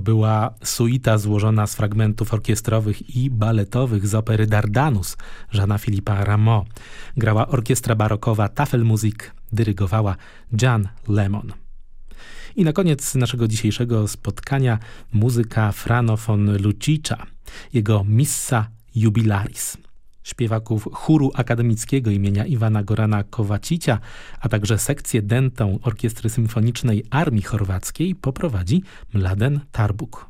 była suita złożona z fragmentów orkiestrowych i baletowych z opery Dardanus Żana Filipa Rameau. Grała orkiestra barokowa Tafelmusik, dyrygowała Jan Lemon. I na koniec naszego dzisiejszego spotkania muzyka Frano von Lucicza, jego Missa Jubilaris śpiewaków chóru akademickiego imienia Iwana Gorana Kowacicia, a także sekcję dentą Orkiestry Symfonicznej Armii Chorwackiej poprowadzi Mladen Tarbuk.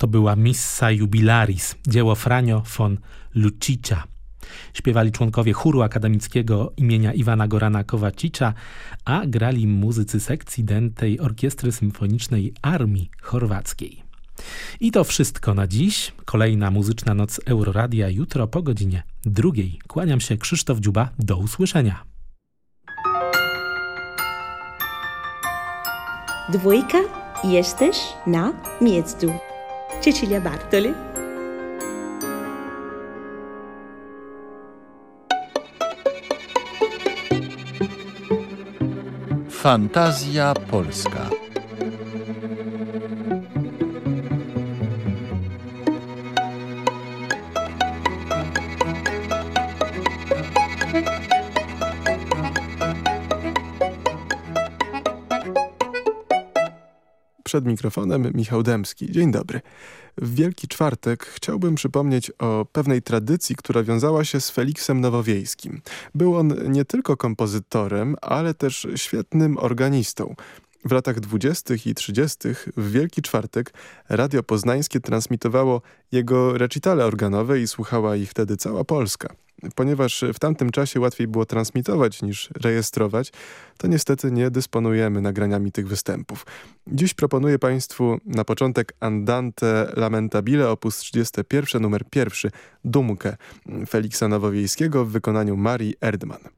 To była Missa Jubilaris, dzieło Franio von Lucicza. Śpiewali członkowie chóru akademickiego imienia Iwana Gorana Kowacicza, a grali muzycy sekcji dętej Orkiestry Symfonicznej Armii Chorwackiej. I to wszystko na dziś. Kolejna muzyczna noc Euroradia jutro po godzinie drugiej. Kłaniam się Krzysztof Dziuba. Do usłyszenia. Dwójka, jesteś na miejscu. Cecilia Bartoli. Fantazja Polska. Przed mikrofonem Michał Dębski. Dzień dobry. W Wielki Czwartek chciałbym przypomnieć o pewnej tradycji, która wiązała się z Feliksem Nowowiejskim. Był on nie tylko kompozytorem, ale też świetnym organistą. W latach 20. i 30. w Wielki Czwartek Radio Poznańskie transmitowało jego recitale organowe i słuchała ich wtedy cała Polska. Ponieważ w tamtym czasie łatwiej było transmitować niż rejestrować, to niestety nie dysponujemy nagraniami tych występów. Dziś proponuję Państwu na początek Andante Lamentabile op. 31 numer 1 Dumkę Feliksa Nowowiejskiego w wykonaniu Marii Erdman.